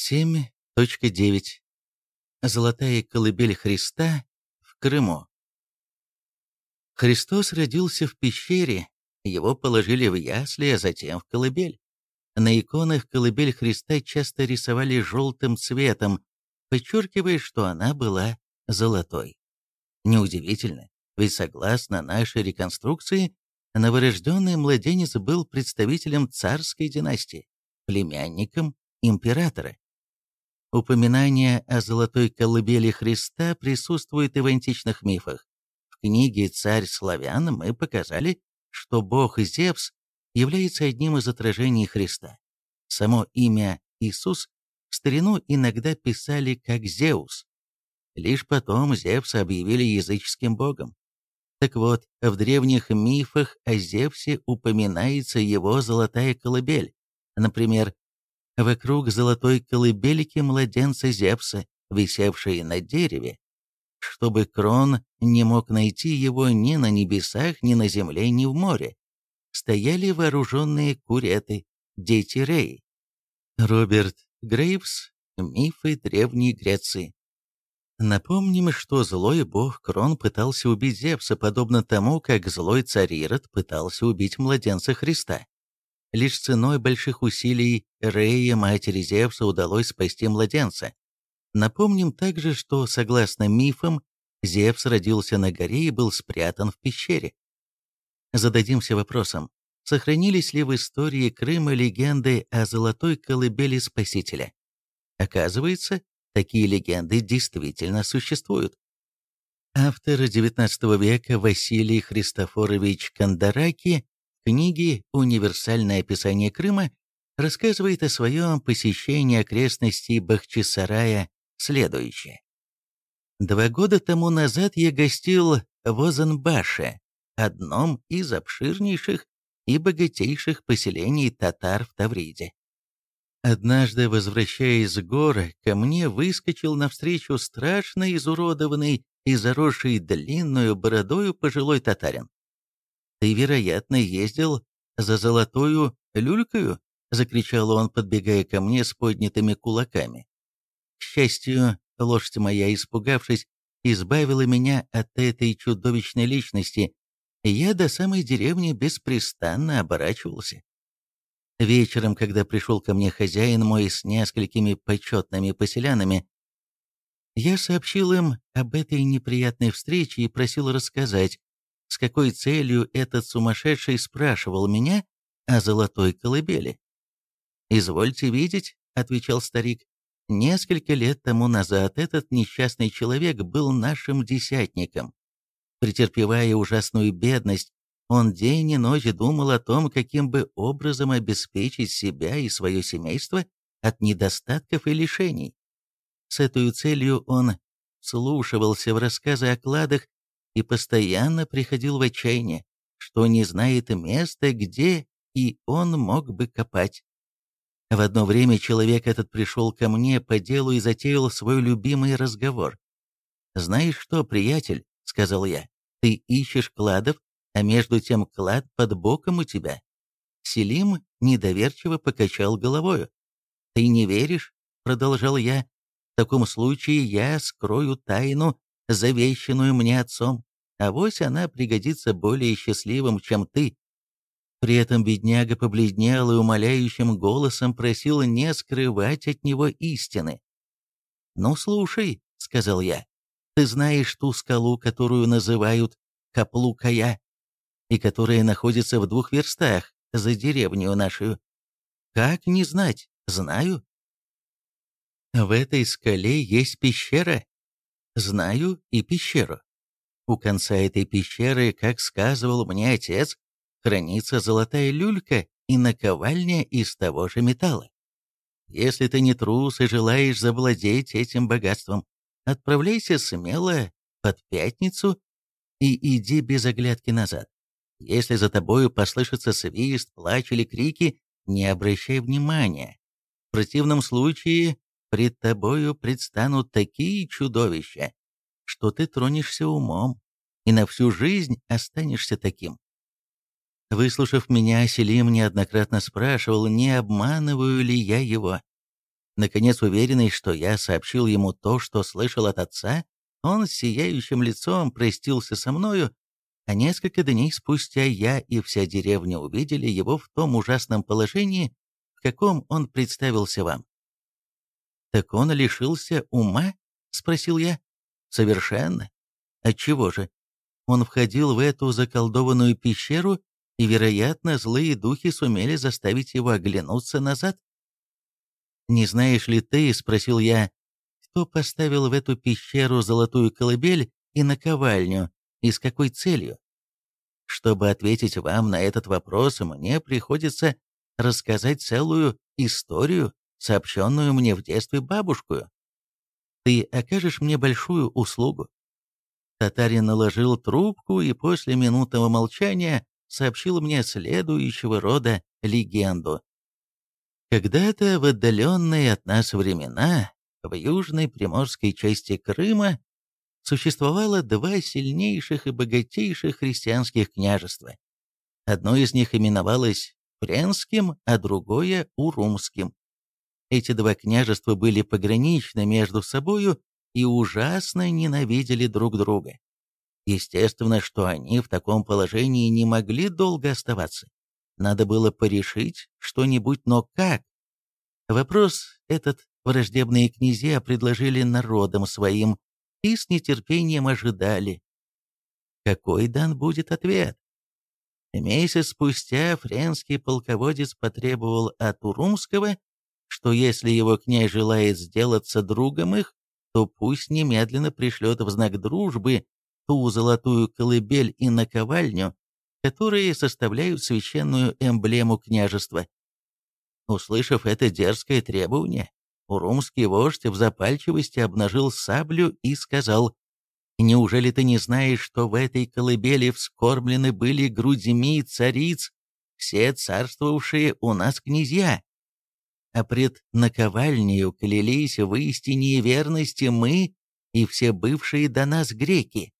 7.9. Золотая колыбель Христа в Крыму. Христос родился в пещере, его положили в ясли, а затем в колыбель. На иконах колыбель Христа часто рисовали желтым цветом, подчеркивая, что она была золотой. Неудивительно, ведь согласно нашей реконструкции, новорожденный младенец был представителем царской династии, племянником императора. Упоминание о золотой колыбели Христа присутствует и в античных мифах. В книге «Царь славян» мы показали, что бог Зевс является одним из отражений Христа. Само имя Иисус в старину иногда писали как Зеус. Лишь потом Зевса объявили языческим богом. Так вот, в древних мифах о Зевсе упоминается его золотая колыбель. Например, вокруг золотой колыбельки младенца Зевса, висевшей на дереве, чтобы Крон не мог найти его ни на небесах, ни на земле, ни в море. Стояли вооруженные куреты, дети Рей. Роберт Грейвс «Мифы Древней Греции». Напомним, что злой бог Крон пытался убить Зевса, подобно тому, как злой царь Ирод пытался убить младенца Христа. Лишь ценой больших усилий Рея, матери Зевса, удалось спасти младенца. Напомним также, что, согласно мифам, Зевс родился на горе и был спрятан в пещере. Зададимся вопросом, сохранились ли в истории Крыма легенды о золотой колыбели Спасителя? Оказывается, такие легенды действительно существуют. Автор XIX века Василий Христофорович Кандараки в книге «Универсальное описание Крыма» рассказывает о своем посещении окрестностей Бахчисарая следующее. Два года тому назад я гостил в Озенбаше, одном из обширнейших и богатейших поселений татар в Тавриде. Однажды, возвращаясь с горы, ко мне выскочил навстречу страшно изуродованный и заросший длинную бородою пожилой татарин. «Ты, вероятно, ездил за золотую люлькою?» — закричал он, подбегая ко мне с поднятыми кулаками. К счастью, лошадь моя, испугавшись, избавила меня от этой чудовищной личности, я до самой деревни беспрестанно оборачивался. Вечером, когда пришел ко мне хозяин мой с несколькими почетными поселянами, я сообщил им об этой неприятной встрече и просил рассказать, с какой целью этот сумасшедший спрашивал меня о золотой колыбели. «Извольте видеть», — отвечал старик, — «несколько лет тому назад этот несчастный человек был нашим десятником. Претерпевая ужасную бедность, он день и ночь думал о том, каким бы образом обеспечить себя и свое семейство от недостатков и лишений. С этой целью он слушался в рассказы о кладах и постоянно приходил в отчаяние, что не знает места, где и он мог бы копать. В одно время человек этот пришел ко мне по делу и затеял свой любимый разговор. «Знаешь что, приятель?» — сказал я. «Ты ищешь кладов, а между тем клад под боком у тебя. Селим недоверчиво покачал головою. «Ты не веришь?» — продолжал я. «В таком случае я скрою тайну, завещанную мне отцом, а вось она пригодится более счастливым, чем ты». При этом бедняга побледнел и умоляющим голосом просил не скрывать от него истины. «Ну, слушай», — сказал я, — «ты знаешь ту скалу, которую называют Каплукая?» и которая находится в двух верстах за деревню нашу. Как не знать? Знаю. В этой скале есть пещера. Знаю и пещеру. У конца этой пещеры, как сказывал мне отец, хранится золотая люлька и наковальня из того же металла. Если ты не трус и желаешь завладеть этим богатством, отправляйся смело под пятницу и иди без оглядки назад. Если за тобою послышится свист, плач или крики, не обращай внимания. В противном случае пред тобою предстанут такие чудовища, что ты тронешься умом и на всю жизнь останешься таким. Выслушав меня, Селим неоднократно спрашивал, не обманываю ли я его. Наконец, уверенный, что я сообщил ему то, что слышал от отца, он с сияющим лицом простился со мною, а несколько дней спустя я и вся деревня увидели его в том ужасном положении, в каком он представился вам. «Так он лишился ума?» — спросил я. «Совершенно. Отчего же? Он входил в эту заколдованную пещеру, и, вероятно, злые духи сумели заставить его оглянуться назад. «Не знаешь ли ты, — спросил я, — кто поставил в эту пещеру золотую колыбель и наковальню, и с какой целью? Чтобы ответить вам на этот вопрос, мне приходится рассказать целую историю, сообщенную мне в детстве бабушкою. Ты окажешь мне большую услугу. Татарин наложил трубку и после минутного молчания сообщил мне следующего рода легенду. Когда-то в отдаленные от нас времена в южной приморской части Крыма существовало два сильнейших и богатейших христианских княжества. Одно из них именовалось Френским, а другое – Урумским. Эти два княжества были пограничны между собою и ужасно ненавидели друг друга. Естественно, что они в таком положении не могли долго оставаться. Надо было порешить что-нибудь, но как? Вопрос этот враждебные князья предложили народам своим и с нетерпением ожидали. Какой дан будет ответ? Месяц спустя френский полководец потребовал от Урумского, что если его князь желает сделаться другом их, то пусть немедленно пришлет в знак дружбы ту золотую колыбель и наковальню, которые составляют священную эмблему княжества. Услышав это дерзкое требование, урумский вождь в запальчивости обнажил саблю и сказал, «Неужели ты не знаешь, что в этой колыбели вскормлены были грудьми цариц, все царствовавшие у нас князья? А пред наковальнею клялись в истине и верности мы и все бывшие до нас греки.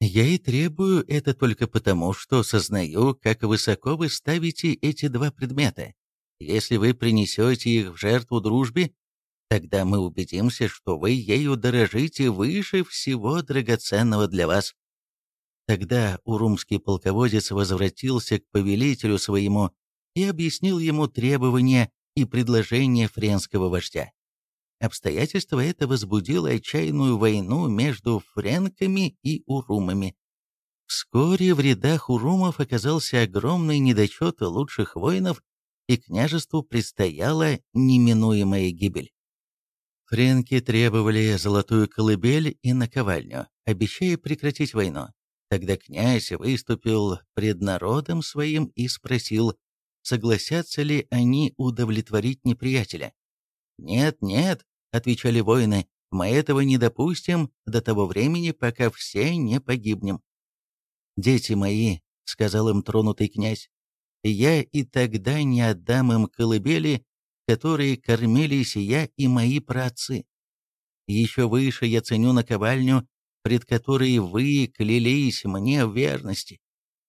Я и требую это только потому, что сознаю, как высоко вы ставите эти два предмета. Если вы принесете их в жертву дружбе, тогда мы убедимся, что вы ею дорожите выше всего драгоценного для вас. Тогда урумский полководец возвратился к повелителю своему и объяснил ему требования и предложение френского вождя. Обстоятельство это возбудило отчаянную войну между френками и урумами. Вскоре в рядах урумов оказался огромный недочет лучших воинов, и княжеству предстояла неминуемая гибель. Френки требовали золотую колыбель и наковальню, обещая прекратить войну. Тогда князь выступил пред народом своим и спросил, согласятся ли они удовлетворить неприятеля. «Нет, нет», — отвечали воины, — «мы этого не допустим до того времени, пока все не погибнем». «Дети мои», — сказал им тронутый князь, — «я и тогда не отдам им колыбели, которые кормились я и мои праотцы. Еще выше я ценю наковальню, пред которой вы клялись мне в верности.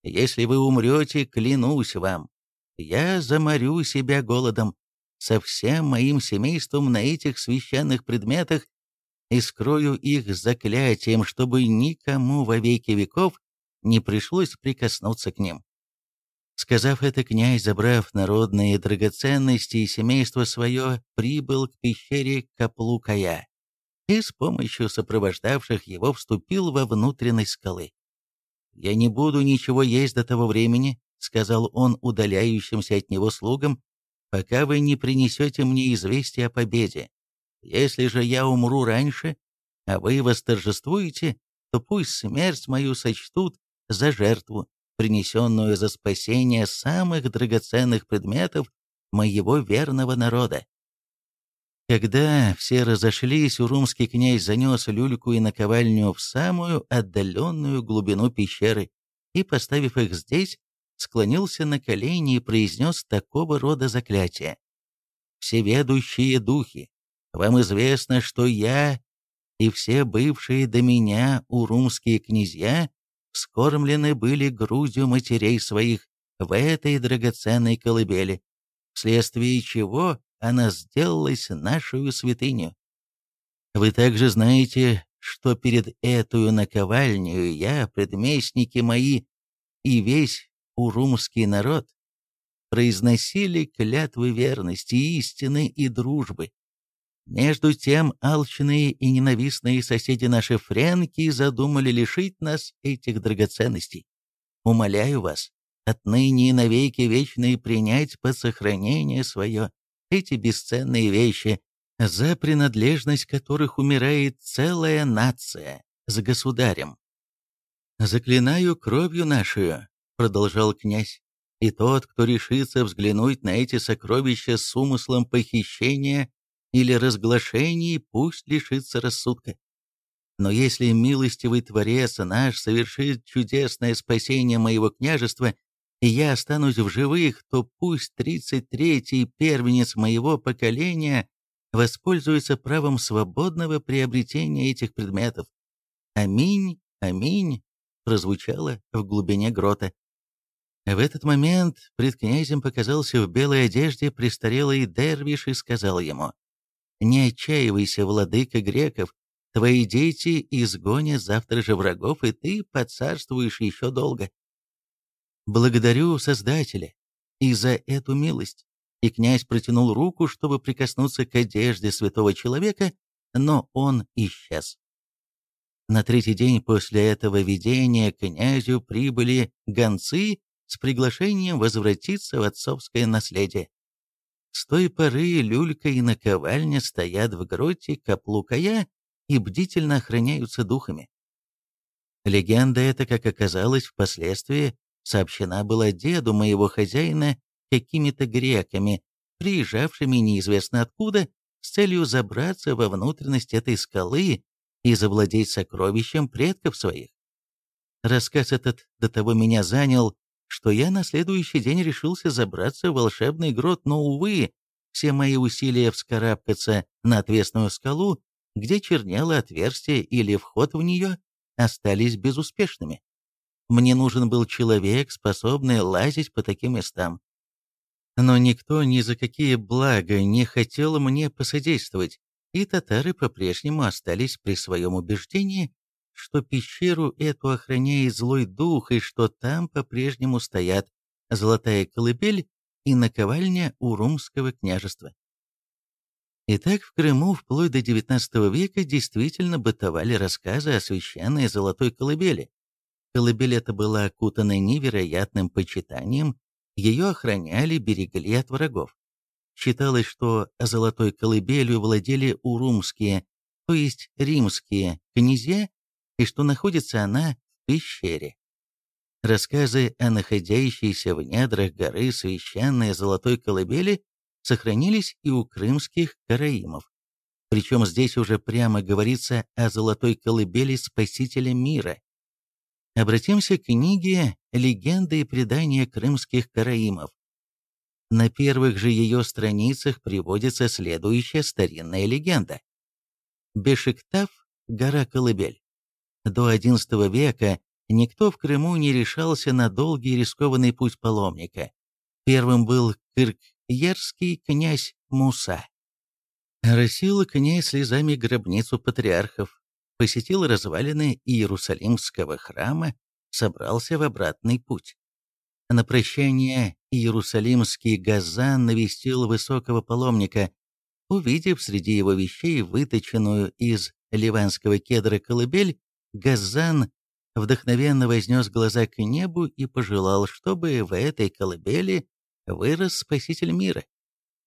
Если вы умрете, клянусь вам, я заморю себя голодом со всем моим семейством на этих священных предметах и скрою их заклятием, чтобы никому во веки веков не пришлось прикоснуться к ним. Сказав это, князь, забрав народные драгоценности и семейство свое, прибыл к пещере Каплукая и с помощью сопровождавших его вступил во внутренность скалы. «Я не буду ничего есть до того времени, — сказал он удаляющимся от него слугам, — «пока вы не принесете мне известие о победе. Если же я умру раньше, а вы восторжествуете, то пусть смерть мою сочтут за жертву, принесенную за спасение самых драгоценных предметов моего верного народа». Когда все разошлись, урумский князь занес люльку и наковальню в самую отдаленную глубину пещеры и, поставив их здесь, склонился на колени и произнес такого рода заклятие. «Всеведущие духи, вам известно, что я и все бывшие до меня урумские князья вскормлены были грудью матерей своих в этой драгоценной колыбели, вследствие чего она сделалась нашу святыню. Вы также знаете, что перед эту наковальню я, предместники мои и весь урумский народ произносили клятвы верности, истины и дружбы. Между тем алчные и ненавистные соседи наши френки задумали лишить нас этих драгоценностей. Умоляю вас, отныне и навеки вечные принять под сохранение свое эти бесценные вещи, за принадлежность которых умирает целая нация с государем. «Заклинаю кровью нашу», — продолжал князь, «и тот, кто решится взглянуть на эти сокровища с умыслом похищения или разглашений, пусть лишится рассудка. Но если милостивый Творец наш совершит чудесное спасение моего княжества, и я останусь в живых, то пусть тридцать третий первенец моего поколения воспользуется правом свободного приобретения этих предметов. Аминь, аминь, прозвучало в глубине грота. В этот момент пред князем показался в белой одежде престарелый дервиш и сказал ему, «Не отчаивайся, владыка греков, твои дети изгонят завтра же врагов, и ты поцарствуешь еще долго». «Благодарю Создателя и за эту милость». И князь протянул руку, чтобы прикоснуться к одежде святого человека, но он исчез. На третий день после этого видения князю прибыли гонцы с приглашением возвратиться в отцовское наследие. С той поры люлька и наковальня стоят в гроте Каплукая и бдительно охраняются духами. Легенда эта, как оказалось впоследствии, сообщена была деду моего хозяина какими-то греками, приезжавшими неизвестно откуда, с целью забраться во внутренность этой скалы и завладеть сокровищем предков своих. Рассказ этот до того меня занял, что я на следующий день решился забраться в волшебный грот, но, увы, все мои усилия вскарабкаться на отвесную скалу, где чернело отверстие или вход в нее, остались безуспешными. Мне нужен был человек, способный лазить по таким местам. Но никто ни за какие блага не хотел мне посодействовать, и татары по-прежнему остались при своем убеждении, что пещеру эту охраняет злой дух и что там по-прежнему стоят золотая колыбель и наковальня Урумского княжества. Итак, в Крыму вплоть до XIX века действительно бытовали рассказы о священной золотой колыбели. Колыбель эта была окутана невероятным почитанием, ее охраняли, берегли от врагов. Считалось, что золотой колыбелью владели урумские, то есть римские, князья и что находится она в пещере. Рассказы о находящейся в недрах горы священной золотой колыбели сохранились и у крымских караимов. Причем здесь уже прямо говорится о золотой колыбели Спасителя мира. Обратимся к книге «Легенды и предания крымских караимов». На первых же ее страницах приводится следующая старинная легенда. Бешиктав – гора Колыбель. До XI века никто в Крыму не решался на долгий рискованный путь паломника. Первым был кырк-ерский князь Муса. Росил князь слезами гробницу патриархов, посетил развалины Иерусалимского храма, собрался в обратный путь. На прощание иерусалимский Газан навестил высокого паломника, увидев среди его вещей выточенную из ливанского кедра колыбель, Газан вдохновенно вознес глаза к небу и пожелал, чтобы в этой колыбели вырос Спаситель мира,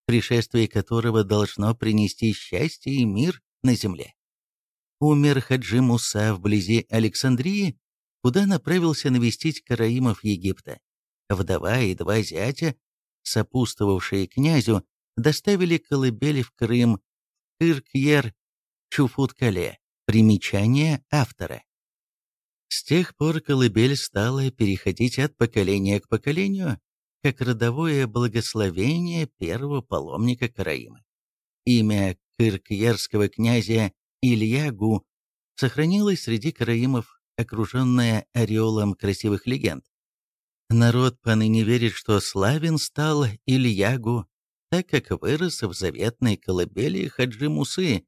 пришествие которого должно принести счастье и мир на земле. Умер Хаджи Муса вблизи Александрии, куда направился навестить караимов Египта. Вдова и два зятя, сопутствовавшие князю, доставили колыбели в Крым, Кыркьер, Чуфуткале. Примечание автора. С тех пор колыбель стала переходить от поколения к поколению, как родовое благословение первого паломника Караима. Имя кыркьерского князя Ильягу сохранилось среди караимов, окруженное ореолом красивых легенд. Народ поныне верит, что славен стал Ильягу, так как вырос в заветной колыбели Хаджи Мусы,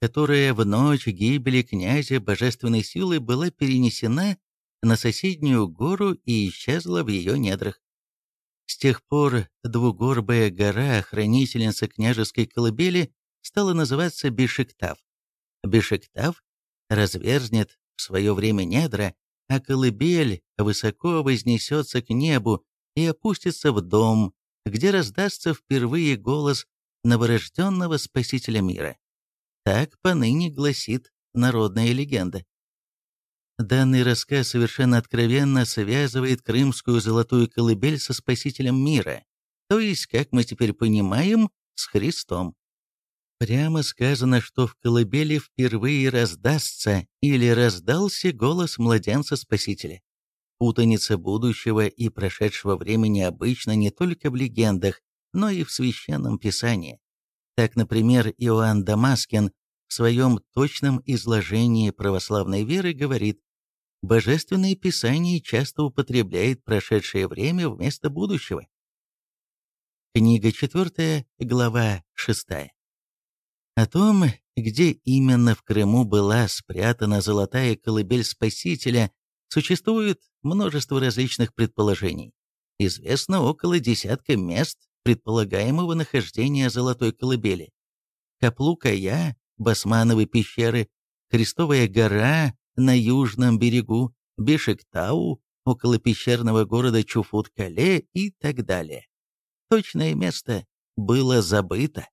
которая в ночь гибели князя божественной силы была перенесена на соседнюю гору и исчезла в ее недрах. С тех пор двугорбая гора, хранительница княжеской колыбели, стала называться Бешиктав. Бешиктав разверзнет в свое время недра, а колыбель высоко вознесется к небу и опустится в дом, где раздастся впервые голос новорожденного Спасителя мира. Так поныне гласит народная легенда. Данный рассказ совершенно откровенно связывает крымскую золотую колыбель со Спасителем мира, то есть, как мы теперь понимаем, с Христом. Прямо сказано, что в колыбели впервые раздастся или раздался голос младенца-спасителя. Путаница будущего и прошедшего времени обычно не только в легендах, но и в священном писании. Так, например, Иоанн Дамаскин в своем точном изложении православной веры говорит, Божественное Писание часто употребляет прошедшее время вместо будущего. Книга 4, глава 6. О том, где именно в Крыму была спрятана золотая колыбель Спасителя, существует множество различных предположений. Известно около десятка мест предполагаемого нахождения золотой колыбели. Каплукая, Басмановы пещеры, Крестовая гора на южном берегу, Бешектау, около пещерного города Чуфут-Кале и так далее. Точное место было забыто.